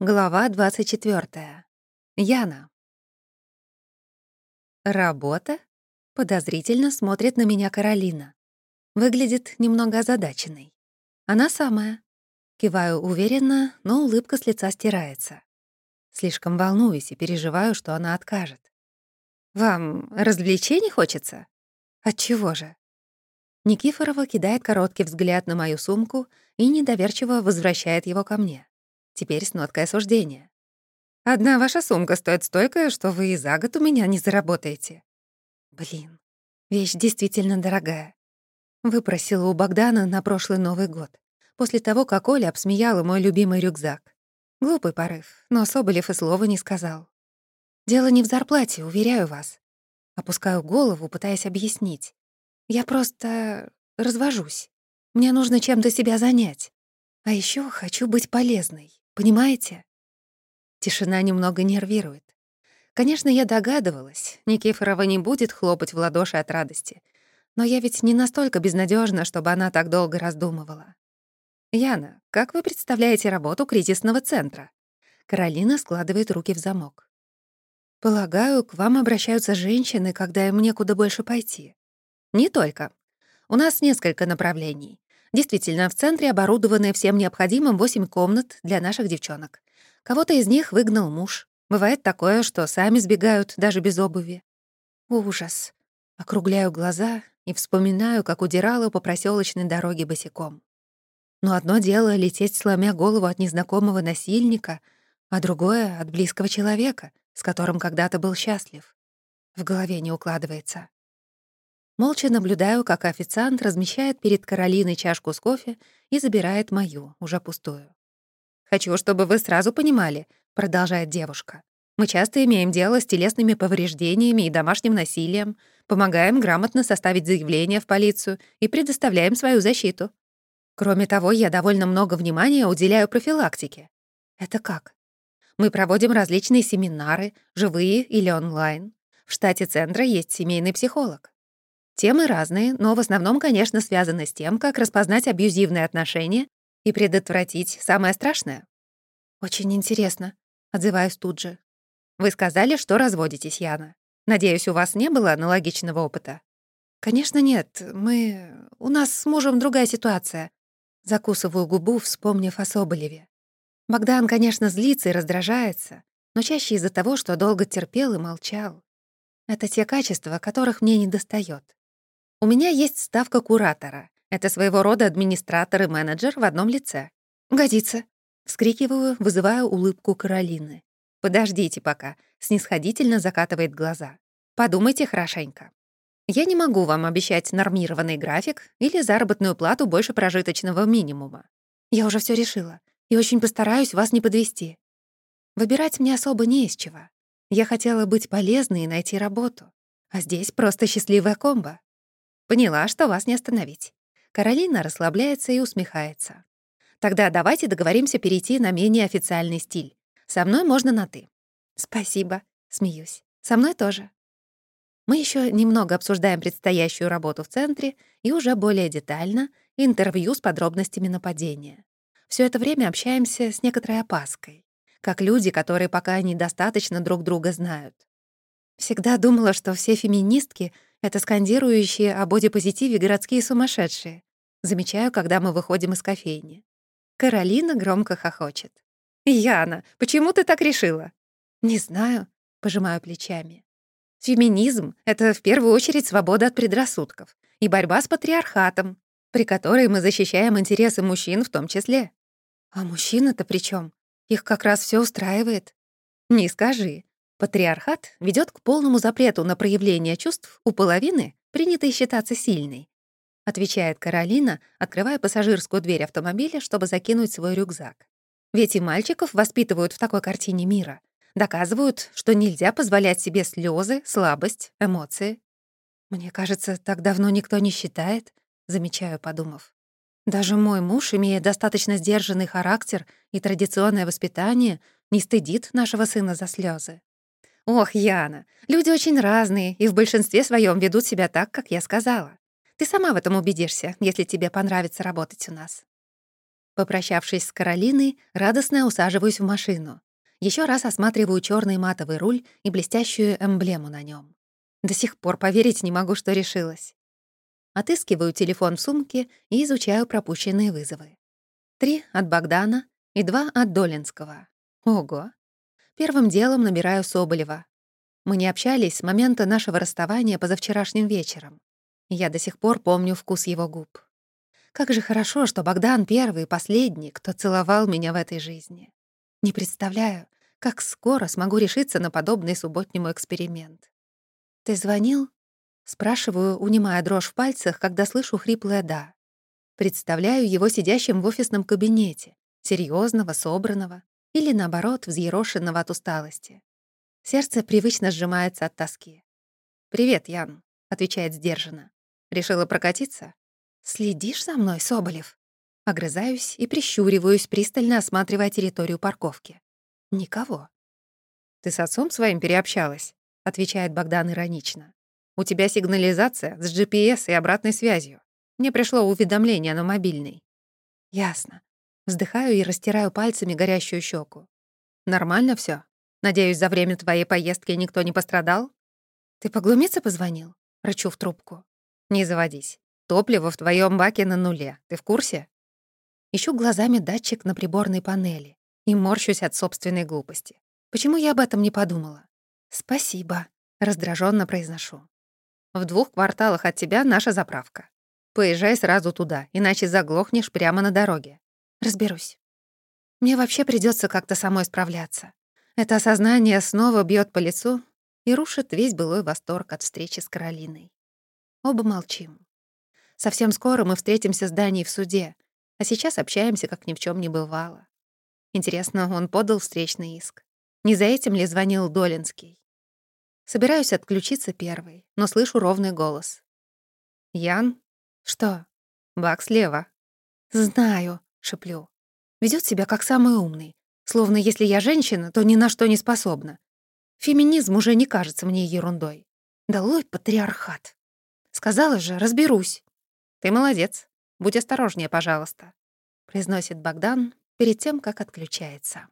Глава 24. Яна. «Работа?» — подозрительно смотрит на меня Каролина. Выглядит немного озадаченной. Она самая. Киваю уверенно, но улыбка с лица стирается. Слишком волнуюсь и переживаю, что она откажет. «Вам развлечений хочется?» «Отчего же?» Никифорова кидает короткий взгляд на мою сумку и недоверчиво возвращает его ко мне теперь с ноткой осуждения. «Одна ваша сумка стоит столько, что вы и за год у меня не заработаете». Блин, вещь действительно дорогая. Выпросила у Богдана на прошлый Новый год, после того, как Оля обсмеяла мой любимый рюкзак. Глупый порыв, но Соболев и слова не сказал. «Дело не в зарплате, уверяю вас». Опускаю голову, пытаясь объяснить. «Я просто развожусь. Мне нужно чем-то себя занять. А еще хочу быть полезной. Понимаете? Тишина немного нервирует. Конечно, я догадывалась, Никифорова не будет хлопать в ладоши от радости. Но я ведь не настолько безнадежна, чтобы она так долго раздумывала. «Яна, как вы представляете работу кризисного центра?» Каролина складывает руки в замок. «Полагаю, к вам обращаются женщины, когда им некуда больше пойти». «Не только. У нас несколько направлений. Действительно, в центре оборудованы всем необходимым восемь комнат для наших девчонок. Кого-то из них выгнал муж. Бывает такое, что сами сбегают даже без обуви. Ужас. Округляю глаза и вспоминаю, как удирала по проселочной дороге босиком. Но одно дело — лететь, сломя голову от незнакомого насильника, а другое — от близкого человека, с которым когда-то был счастлив. В голове не укладывается. Молча наблюдаю, как официант размещает перед Каролиной чашку с кофе и забирает мою, уже пустую. «Хочу, чтобы вы сразу понимали», — продолжает девушка. «Мы часто имеем дело с телесными повреждениями и домашним насилием, помогаем грамотно составить заявление в полицию и предоставляем свою защиту. Кроме того, я довольно много внимания уделяю профилактике». «Это как?» Мы проводим различные семинары, живые или онлайн. В штате центра есть семейный психолог. Темы разные, но в основном, конечно, связаны с тем, как распознать абьюзивные отношения и предотвратить самое страшное. «Очень интересно», — отзываюсь тут же. «Вы сказали, что разводитесь, Яна. Надеюсь, у вас не было аналогичного опыта?» «Конечно нет. Мы... У нас с мужем другая ситуация». Закусываю губу, вспомнив о Соболеве. Богдан, конечно, злится и раздражается, но чаще из-за того, что долго терпел и молчал. Это те качества, которых мне недостаёт. У меня есть ставка куратора. Это своего рода администратор и менеджер в одном лице. Годится. Вскрикиваю, вызывая улыбку Каролины. «Подождите пока», — снисходительно закатывает глаза. «Подумайте хорошенько. Я не могу вам обещать нормированный график или заработную плату больше прожиточного минимума. Я уже все решила и очень постараюсь вас не подвести. Выбирать мне особо не из чего. Я хотела быть полезной и найти работу. А здесь просто счастливая комбо. Поняла, что вас не остановить. Каролина расслабляется и усмехается. Тогда давайте договоримся перейти на менее официальный стиль. Со мной можно на «ты». Спасибо, смеюсь. Со мной тоже. Мы еще немного обсуждаем предстоящую работу в центре и уже более детально интервью с подробностями нападения. Все это время общаемся с некоторой опаской, как люди, которые пока недостаточно друг друга знают. Всегда думала, что все феминистки — это скандирующие о бодипозитиве городские сумасшедшие. Замечаю, когда мы выходим из кофейни. Каролина громко хохочет. «Яна, почему ты так решила?» «Не знаю», — пожимаю плечами. «Феминизм — это в первую очередь свобода от предрассудков и борьба с патриархатом, при которой мы защищаем интересы мужчин в том числе». «А мужчины-то при чем? Их как раз все устраивает». «Не скажи. Патриархат ведет к полному запрету на проявление чувств у половины, принятой считаться сильной, отвечает Каролина, открывая пассажирскую дверь автомобиля, чтобы закинуть свой рюкзак. Ведь и мальчиков воспитывают в такой картине мира. Доказывают, что нельзя позволять себе слезы, слабость, эмоции. Мне кажется, так давно никто не считает, замечаю, подумав. Даже мой муж, имея достаточно сдержанный характер и традиционное воспитание, не стыдит нашего сына за слезы. «Ох, Яна, люди очень разные и в большинстве своем ведут себя так, как я сказала. Ты сама в этом убедишься, если тебе понравится работать у нас». Попрощавшись с Каролиной, радостно усаживаюсь в машину. Еще раз осматриваю черный матовый руль и блестящую эмблему на нем. До сих пор поверить не могу, что решилась. Отыскиваю телефон в сумке и изучаю пропущенные вызовы. Три от Богдана и два от Долинского. Ого! Первым делом набираю Соболева. Мы не общались с момента нашего расставания позавчерашним вечером. Я до сих пор помню вкус его губ. Как же хорошо, что Богдан первый и последний, кто целовал меня в этой жизни. Не представляю, как скоро смогу решиться на подобный субботнему эксперимент. «Ты звонил?» Спрашиваю, унимая дрожь в пальцах, когда слышу хриплое «да». Представляю его сидящим в офисном кабинете, серьезного, собранного или, наоборот, взъерошенного от усталости. Сердце привычно сжимается от тоски. «Привет, Ян», — отвечает сдержанно. «Решила прокатиться?» «Следишь за мной, Соболев?» Огрызаюсь и прищуриваюсь, пристально осматривая территорию парковки. Никого. «Ты с отцом своим переобщалась?» — отвечает Богдан иронично. «У тебя сигнализация с GPS и обратной связью. Мне пришло уведомление на мобильный». «Ясно». Вздыхаю и растираю пальцами горящую щеку. «Нормально все. Надеюсь, за время твоей поездки никто не пострадал?» «Ты поглумиться позвонил?» — рычу в трубку. «Не заводись. Топливо в твоем баке на нуле. Ты в курсе? Ищу глазами датчик на приборной панели и морщусь от собственной глупости. Почему я об этом не подумала? Спасибо, раздраженно произношу. В двух кварталах от тебя наша заправка. Поезжай сразу туда, иначе заглохнешь прямо на дороге. Разберусь. Мне вообще придется как-то самой справляться. Это осознание снова бьет по лицу и рушит весь былой восторг от встречи с Каролиной. Оба молчим. Совсем скоро мы встретимся с Даней в суде, а сейчас общаемся, как ни в чем не бывало. Интересно, он подал встречный иск. Не за этим ли звонил Долинский? Собираюсь отключиться первой, но слышу ровный голос. «Ян?» «Что?» «Бак слева». «Знаю», — шеплю. Ведет себя как самый умный. Словно если я женщина, то ни на что не способна. Феминизм уже не кажется мне ерундой. Долой патриархат. Сказала же, разберусь. «Ты молодец. Будь осторожнее, пожалуйста», — произносит Богдан перед тем, как отключается.